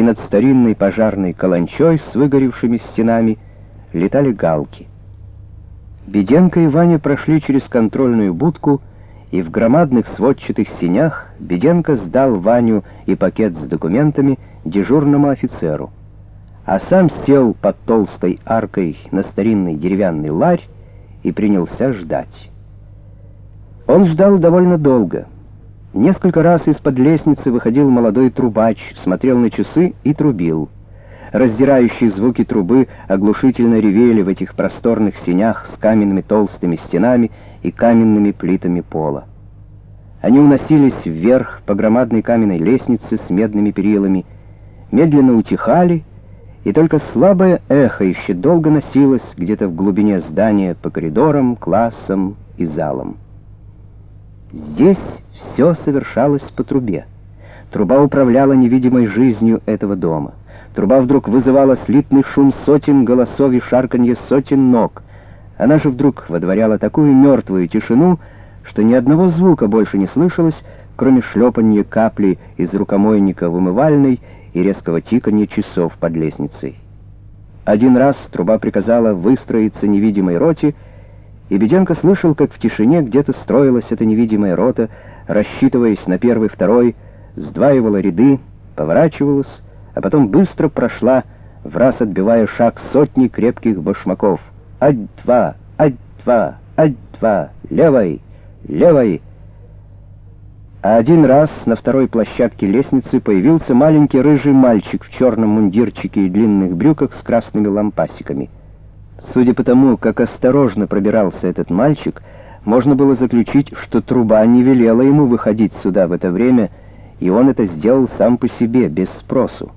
и над старинной пожарной каланчой с выгоревшими стенами летали галки. Беденко и Ваня прошли через контрольную будку, и в громадных сводчатых синях Беденко сдал Ваню и пакет с документами дежурному офицеру, а сам сел под толстой аркой на старинный деревянный ларь и принялся ждать. Он ждал довольно долго. Несколько раз из-под лестницы выходил молодой трубач, смотрел на часы и трубил. Раздирающие звуки трубы оглушительно ревели в этих просторных сенях с каменными толстыми стенами и каменными плитами пола. Они уносились вверх по громадной каменной лестнице с медными перилами, медленно утихали, и только слабое эхо еще долго носилось где-то в глубине здания по коридорам, классам и залам. Здесь все совершалось по трубе. Труба управляла невидимой жизнью этого дома. Труба вдруг вызывала слитный шум сотен голосов и шарканье сотен ног. Она же вдруг водворяла такую мертвую тишину, что ни одного звука больше не слышалось, кроме шлепанья капли из рукомойника в умывальной и резкого тиканья часов под лестницей. Один раз труба приказала выстроиться невидимой роте, и Беденко слышал, как в тишине где-то строилась эта невидимая рота, рассчитываясь на первый-второй, сдваивала ряды, поворачивалась, а потом быстро прошла, в раз отбивая шаг сотни крепких башмаков. «Ать-два! Ать-два! Ать-два! Левой! Левой!» А один раз на второй площадке лестницы появился маленький рыжий мальчик в черном мундирчике и длинных брюках с красными лампасиками — Судя по тому, как осторожно пробирался этот мальчик, можно было заключить, что труба не велела ему выходить сюда в это время, и он это сделал сам по себе, без спросу.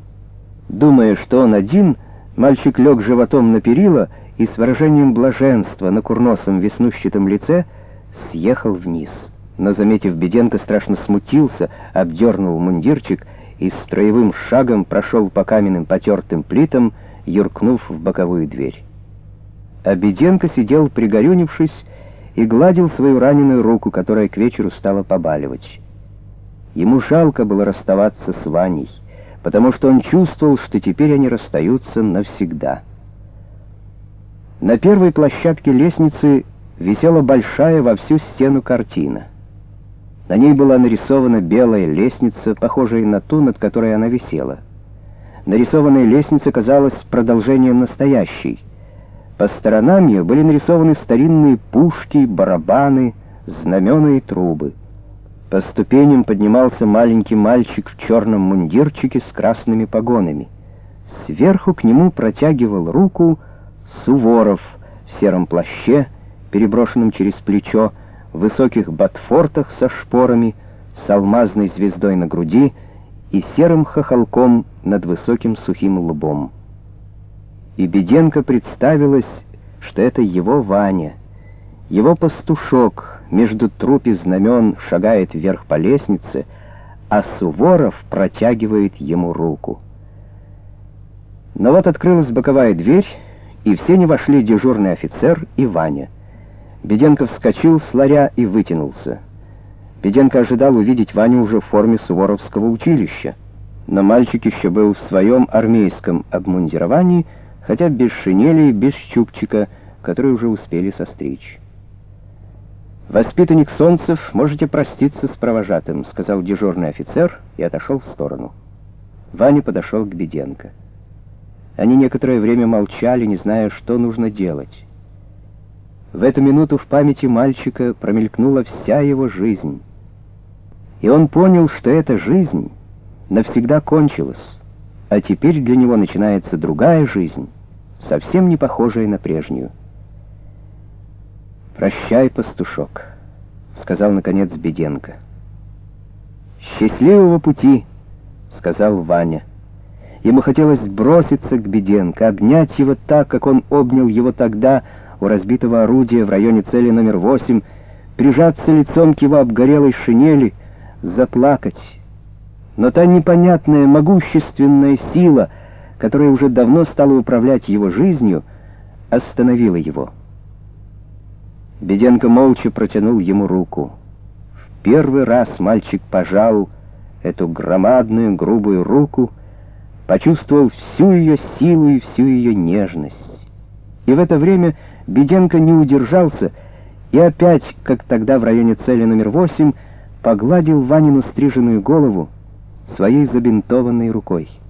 Думая, что он один, мальчик лег животом на перила и с выражением блаженства на курносом веснущатом лице съехал вниз. Но, заметив Беденко, страшно смутился, обдернул мундирчик и строевым шагом прошел по каменным потертым плитам, юркнув в боковую дверь. А Беденко сидел пригорюнившись и гладил свою раненую руку, которая к вечеру стала побаливать. Ему жалко было расставаться с Ваней, потому что он чувствовал, что теперь они расстаются навсегда. На первой площадке лестницы висела большая во всю стену картина. На ней была нарисована белая лестница, похожая на ту, над которой она висела. Нарисованная лестница казалась продолжением настоящей — по сторонам ее были нарисованы старинные пушки, барабаны, знамена и трубы. По ступеням поднимался маленький мальчик в черном мундирчике с красными погонами. Сверху к нему протягивал руку Суворов в сером плаще, переброшенном через плечо, в высоких ботфортах со шпорами, с алмазной звездой на груди и серым хохолком над высоким сухим лбом и Беденко представилось, что это его Ваня. Его пастушок между трупи знамен шагает вверх по лестнице, а Суворов протягивает ему руку. Но вот открылась боковая дверь, и в сене вошли дежурный офицер и Ваня. Беденко вскочил с ларя и вытянулся. Беденко ожидал увидеть Ваню уже в форме Суворовского училища, но мальчик еще был в своем армейском обмундировании, хотя без шинели без чубчика, которые уже успели состричь. «Воспитанник Солнцев, можете проститься с провожатым», — сказал дежурный офицер и отошел в сторону. Ваня подошел к Беденко. Они некоторое время молчали, не зная, что нужно делать. В эту минуту в памяти мальчика промелькнула вся его жизнь. И он понял, что эта жизнь навсегда кончилась а теперь для него начинается другая жизнь, совсем не похожая на прежнюю. «Прощай, пастушок», — сказал, наконец, Беденко. «Счастливого пути», — сказал Ваня. Ему хотелось броситься к Беденко, обнять его так, как он обнял его тогда у разбитого орудия в районе цели номер восемь, прижаться лицом к его обгорелой шинели, заплакать, но та непонятная, могущественная сила, которая уже давно стала управлять его жизнью, остановила его. Беденко молча протянул ему руку. В первый раз мальчик пожал эту громадную грубую руку, почувствовал всю ее силу и всю ее нежность. И в это время Беденко не удержался и опять, как тогда в районе цели номер восемь, погладил Ванину стриженную голову своей забинтованной рукой.